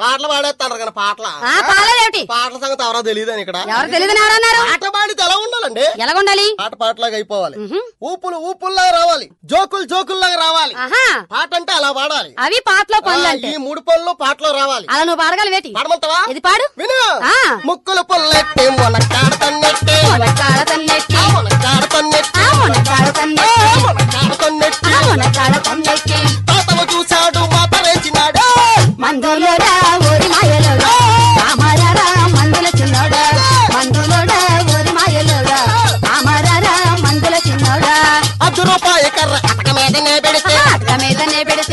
పాటలు పాడేస్తాడు కానీ పాటల. ఆ పాలేదేమిటి పాటల సంగతి ఎవరో తెలియదని ఇక్కడ. ఎవరు తెలియదని ఎవరన్నారు పాట పాడితే ఎలా ఉండాలండి? ఎలాగుండాలి? పాట పాటలాగా అయిపోవాలి. ఊపులు ఊపుల్లాగా రావాలి. జోకులు జోకుల్లాగా రావాలి. పాట అంటే అలా పాడాలి. అవి పాటలో పనులు ఈ మూడు పనులు పాటలో రావాలి. అలా నువ్వు పాడగలి వేటి పాడమంటావా? ఇది పాడు? విను. ముక్కులు పుల్లెట్టి మొనకాడ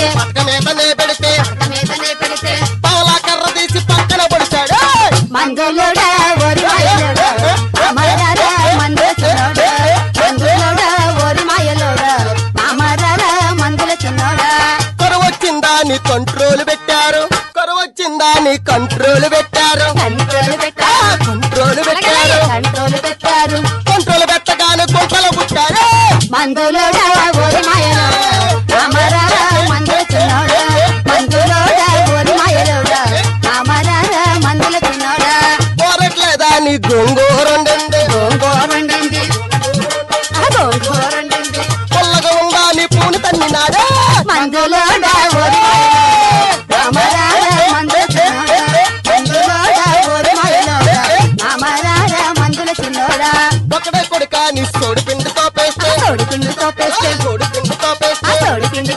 పెడితే అటక మీదనే పెడితే మీదనే పెడితే కర్ర తీసి పక్కన పడిచాడు మాయలోడా మందులోడా మాయలోడా కొరవచ్చిందా నీ కంట్రోల్ పెట్టారు కొరవచ్చిందా నీ కంట్రోల్ పెట్టారు కంట్రోల్ పెట్టారు కంట్రోల్ పెట్టారు కంట్రోల్ పెట్టారు కంట్రోల్ పెట్టగానే గుంటలు పుట్టారు మందులోడా పోరట్లేదా నీ గోంగూరండి గోంగూరండింది ఆ గోంగూరండింది పొల్లగా నీ పూని మందులోడా మందుల చిన్నోడా మందులోడా మందుల చిన్నోడా కొడుక నీ సోడి సోడి తోడి పిండి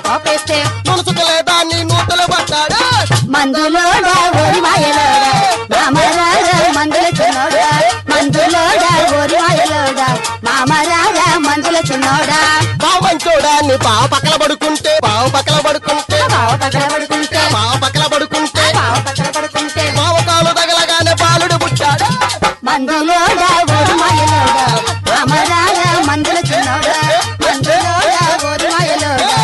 నీ నూతలు పడ్డాడు మందులోడా బావంచోడా నీ బావ పక్కల పడుకుంటే బావ పక్కల పడుకుంటే బావ పక్కన పడుకుంటే బావ పక్కల పడుకుంటే బావ పక్కన పడుకుంటే. బావ కాలు తగలగానే బాలుడు పుట్టాడు. మందులోడా మందుల చిన్నోడా. మందులోడా చిన్నోడా.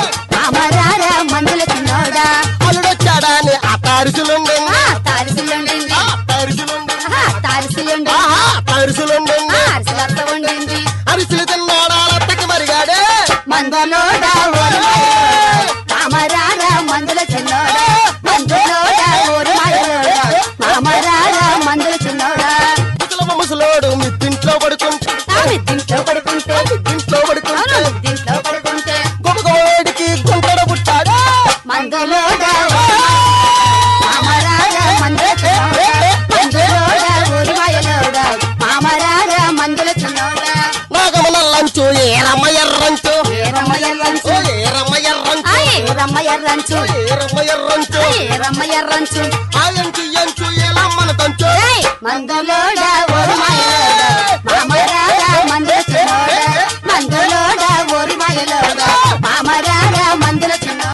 తారిసిలుండింది తారుసులుండి. తారిసిలుండి. తారుసులుండి. అరిసెలు తిన్నాడా మందులోడా మామరారా మందుల చిన్నోడా? మందులోడా ఓరి మాయలోడా మామరారా మందుల చిన్నోడా? ముసలోడు మిద్దింట్లో పడుకుంటే. మిద్దింట్లో పడుకుంటే. మిద్దింట్లో పడుకుంటే. అవును మిద్దింట్లో పడుకుంటే. గొప్పగోడికి గుంటడ పుట్టాడు. మందులోడా ఎర్రంచు ఓ ఏరమ్మ ఎర్రంచు ఆ ఏరమ్మ ఎర్రంచు ఏరమ్మ ఎర్రంచు ఆ ఏరమ్మ ఎర్రంచు ఆ ఎంచు ఎంచు ఏలమ్మన తంచు